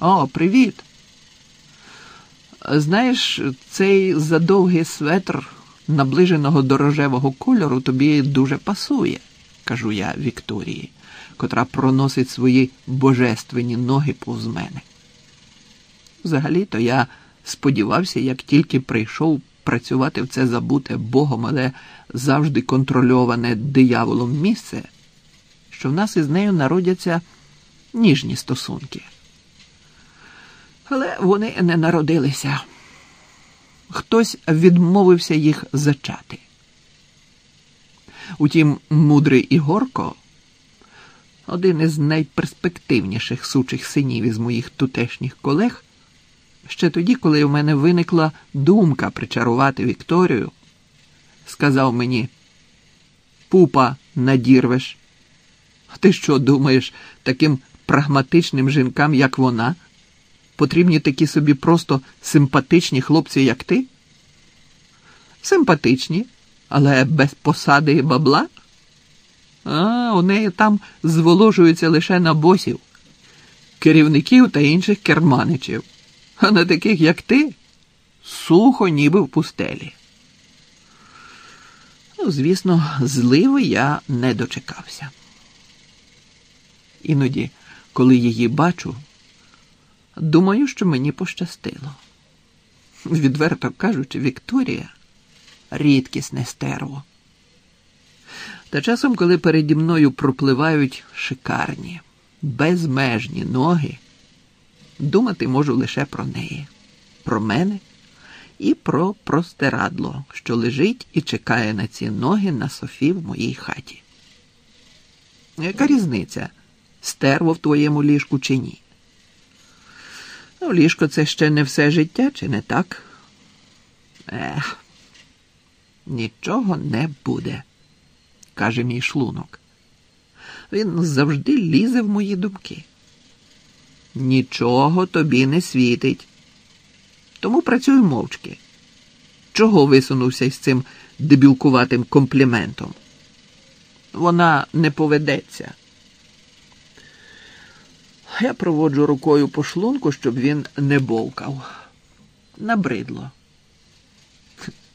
О, привіт. Знаєш, цей задовгий светр наближеного до рожевого кольору тобі дуже пасує, кажу я Вікторії, котра проносить свої божественні ноги повз мене. Взагалі-то я сподівався, як тільки прийшов працювати в це забуте Богом, але завжди контрольоване дияволом місце, що в нас із нею народяться ніжні стосунки. Але вони не народилися. Хтось відмовився їх зачати. Утім, мудрий Ігорко, один із найперспективніших сучих синів із моїх тутешніх колег, ще тоді, коли в мене виникла думка причарувати Вікторію, сказав мені: Пупа надірвеш. Ти що думаєш, таким прагматичним жінкам, як вона? Потрібні такі собі просто симпатичні хлопці, як ти? Симпатичні, але без посади і бабла? А, у неї там зволожуються лише на босів, керівників та інших керманичів, а на таких, як ти, сухо, ніби в пустелі. Ну, звісно, зливи я не дочекався. Іноді, коли її бачу, думаю, що мені пощастило. Відверто кажучи, Вікторія рідкісне стерво. Та часом, коли переді мною пропливають шикарні, безмежні ноги, думати можу лише про неї, про мене і про простирадло, що лежить і чекає на ці ноги на Софі в моїй хаті. Яка різниця, стерво в твоєму ліжку чи ні? Ну, ліжко це ще не все життя, чи не так? Ех, нічого не буде, каже мій шлунок. Він завжди лізе в мої думки. Нічого тобі не світить. Тому працюй мовчки. Чого висунувся із цим дебілкуватим компліментом? Вона не поведеться. Я проводжу рукою по шлунку, щоб він не бовкав. Набридло.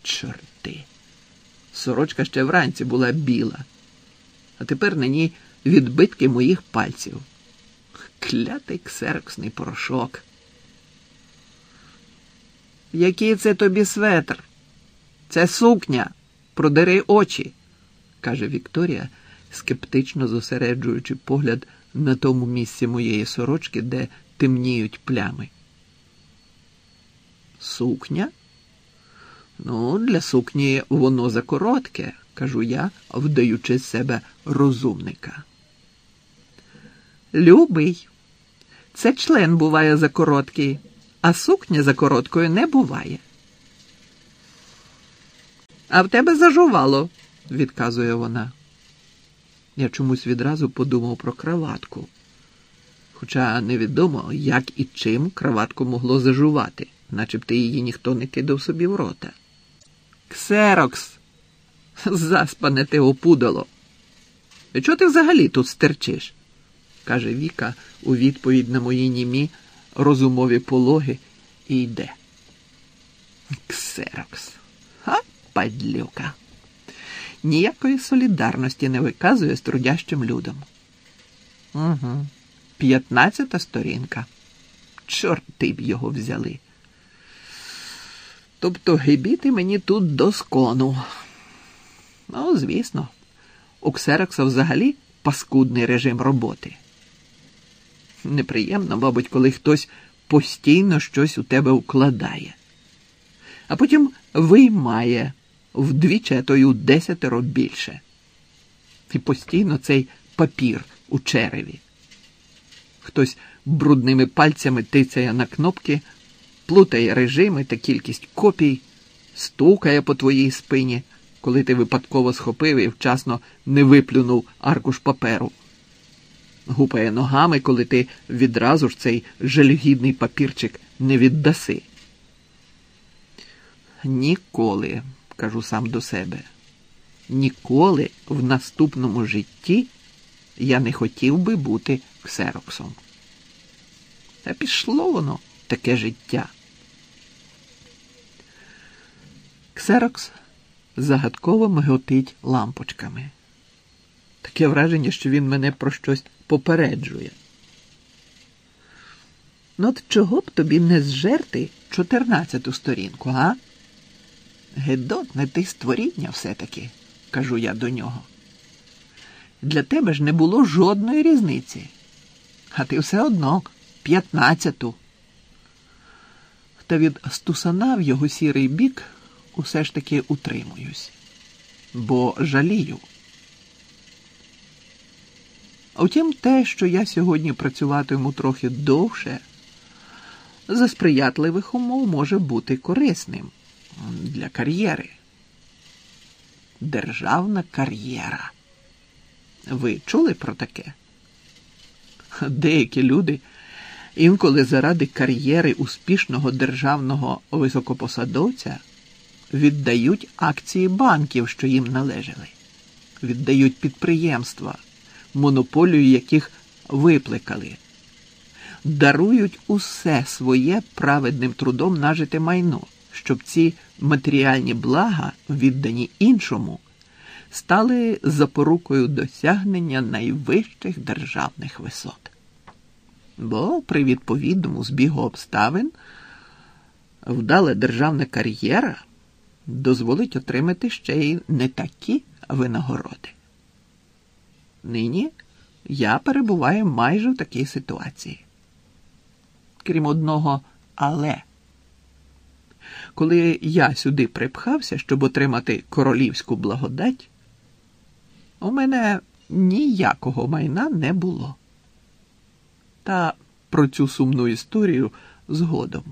Чорти. Сорочка ще вранці була біла, а тепер на ній відбитки моїх пальців. Клятий ксероксний порошок. Який це тобі светр? Це сукня. Продери очі, каже Вікторія, скептично зосереджуючи погляд на тому місці моєї сорочки, де темніють плями. Сукня? Ну, для сукні воно закоротке, кажу я, вдаючи з себе розумника. Любий, це член буває закороткий, а сукня за короткою не буває. А в тебе зажувало, відказує вона. Я чомусь відразу подумав про краватку. Хоча невідомо, як і чим краватку могло зажувати, начебто її ніхто не кидав собі в рота. Ксерокс, заспане ти опудало. Чого ти взагалі тут стерчиш? каже Віка у відповідь на мої німі розумові пологи і йде. Ксерокс, а падлюка ніякої солідарності не виказує з трудящим людом. Угу. П'ятнадцята сторінка. Чорти б його взяли. Тобто гибіти мені тут до скону. Ну, звісно, у Ксерокса взагалі паскудний режим роботи. Неприємно, мабуть, коли хтось постійно щось у тебе укладає, а потім виймає вдвічі, а то й у десятеро більше. І постійно цей папір у череві. Хтось брудними пальцями тицяє на кнопки, плутає режими та кількість копій, стукає по твоїй спині, коли ти випадково схопив і вчасно не виплюнув аркуш паперу. Гупає ногами, коли ти відразу ж цей жалюгідний папірчик не віддаси. Ніколи кажу сам до себе. Ніколи в наступному житті я не хотів би бути ксероксом. Та пішло воно таке життя. Ксерокс загадково миготить лампочками. Таке враження, що він мене про щось попереджує. Ну, от чого б тобі не зжерти чотирнадцяту сторінку, а? Гедотне ти створіння все-таки, кажу я до нього. Для тебе ж не було жодної різниці, а ти все одно п'ятнадцяту. Та від стусана в його сірий бік усе ж таки утримуюсь, бо жалію. Утім, те, що я сьогодні працюватиму трохи довше, за сприятливих умов може бути корисним для кар'єри. Державна кар'єра. Ви чули про таке? Деякі люди інколи заради кар'єри успішного державного високопосадовця віддають акції банків, що їм належали, віддають підприємства, монополію яких викликали, дарують усе своє праведним трудом нажите майно, щоб ці матеріальні блага, віддані іншому, стали запорукою досягнення найвищих державних висот. Бо при відповідному збігу обставин вдала державна кар'єра дозволить отримати ще й не такі винагороди. Нині я перебуваю майже в такій ситуації. Крім одного, але коли я сюди припхався, щоб отримати королівську благодать, у мене ніякого майна не було. Та про цю сумну історію згодом.